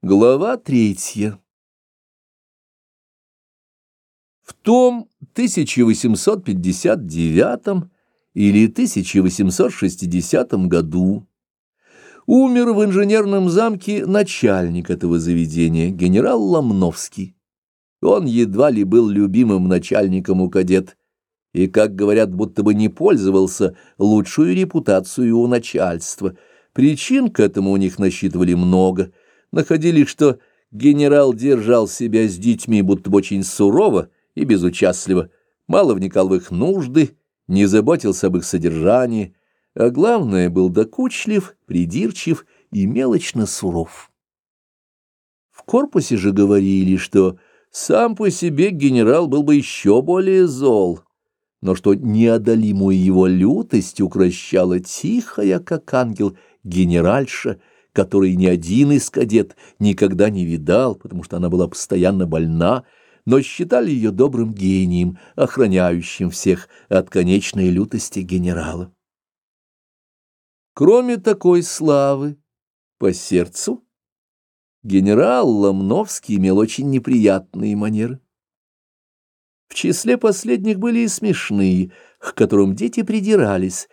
Глава третья В том 1859 или 1860 году умер в инженерном замке начальник этого заведения, генерал Ломновский. Он едва ли был любимым начальником у кадет, и, как говорят, будто бы не пользовался лучшую репутацию у начальства. Причин к этому у них насчитывали много. Находили, что генерал держал себя с детьми будто бы очень сурово и безучастливо, мало вникал в их нужды, не заботился об их содержании, а главное, был докучлив, придирчив и мелочно суров. В корпусе же говорили, что сам по себе генерал был бы еще более зол, но что неодолимую его лютость укращала тихая, как ангел, генеральша, которой ни один из кадет никогда не видал, потому что она была постоянно больна, но считали ее добрым гением, охраняющим всех от конечной лютости генерала. Кроме такой славы по сердцу, генерал Ломновский имел очень неприятные манеры. В числе последних были и смешные, к которым дети придирались,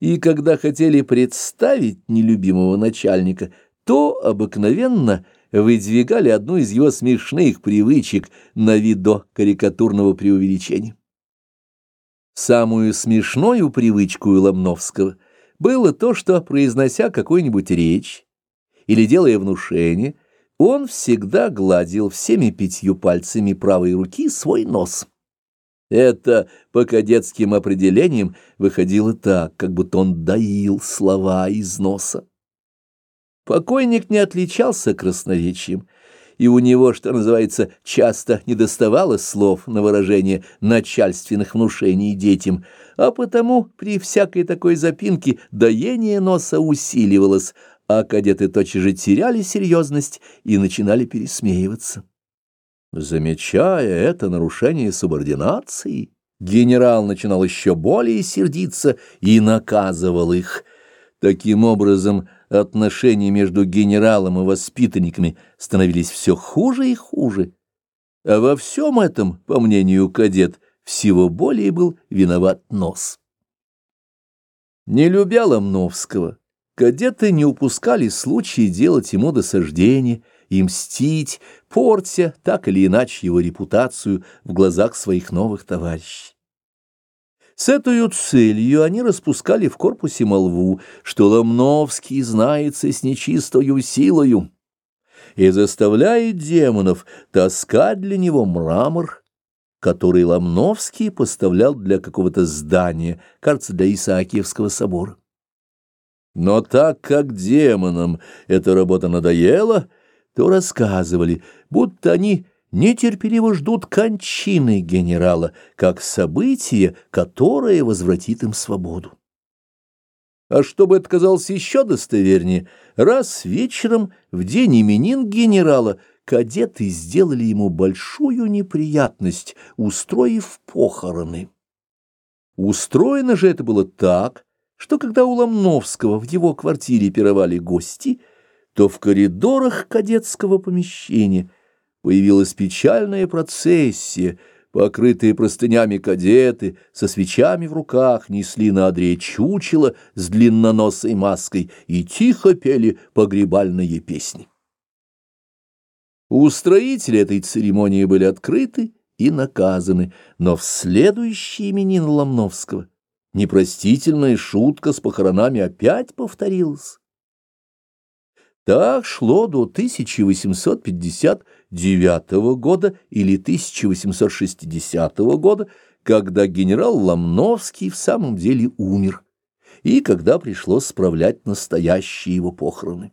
и когда хотели представить нелюбимого начальника, то обыкновенно выдвигали одну из его смешных привычек на вид до карикатурного преувеличения. Самую смешную привычку Ломновского было то, что, произнося какую-нибудь речь или делая внушение, он всегда гладил всеми пятью пальцами правой руки свой нос. Это по кадетским определениям выходило так, как будто он доил слова из носа. Покойник не отличался красноречием, и у него, что называется, часто недоставало слов на выражение начальственных внушений детям, а потому при всякой такой запинке доение носа усиливалось, а кадеты тотчас же теряли серьезность и начинали пересмеиваться. Замечая это нарушение субординации, генерал начинал еще более сердиться и наказывал их. Таким образом, отношения между генералом и воспитанниками становились все хуже и хуже. А во всем этом, по мнению кадет, всего более был виноват нос. Не любя Ломновского, Кадеты не упускали случая делать ему досаждение и мстить, портя так или иначе его репутацию в глазах своих новых товарищей. С этой целью они распускали в корпусе молву, что Ломновский знается с нечистою силою и заставляет демонов таскать для него мрамор, который Ломновский поставлял для какого-то здания, кажется, для Исаакиевского собора. Но так как демонам эта работа надоела, то рассказывали, будто они нетерпеливо ждут кончины генерала, как событие, которое возвратит им свободу. А чтобы это казалось еще достовернее, раз вечером в день именин генерала кадеты сделали ему большую неприятность, устроив похороны. Устроено же это было так, что когда у Ломновского в его квартире пировали гости, то в коридорах кадетского помещения появилась печальная процессия, покрытые простынями кадеты со свечами в руках несли на одре чучело с длинноносой маской и тихо пели погребальные песни. Устроители этой церемонии были открыты и наказаны, но в следующий именин Ломновского — непростительная шутка с похоронами опять повторилась. Так шло до 1859 года или 1860 года, когда генерал Ломновский в самом деле умер, и когда пришлось справлять настоящие его похороны.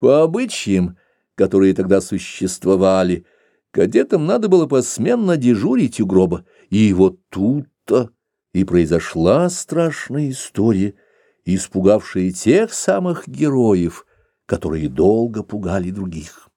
По обычаям, которые тогда существовали, кадетам надо было посменно дежурить у гроба, и вот тут-то и произошла страшная история, испугавшая тех самых героев, которые долго пугали других.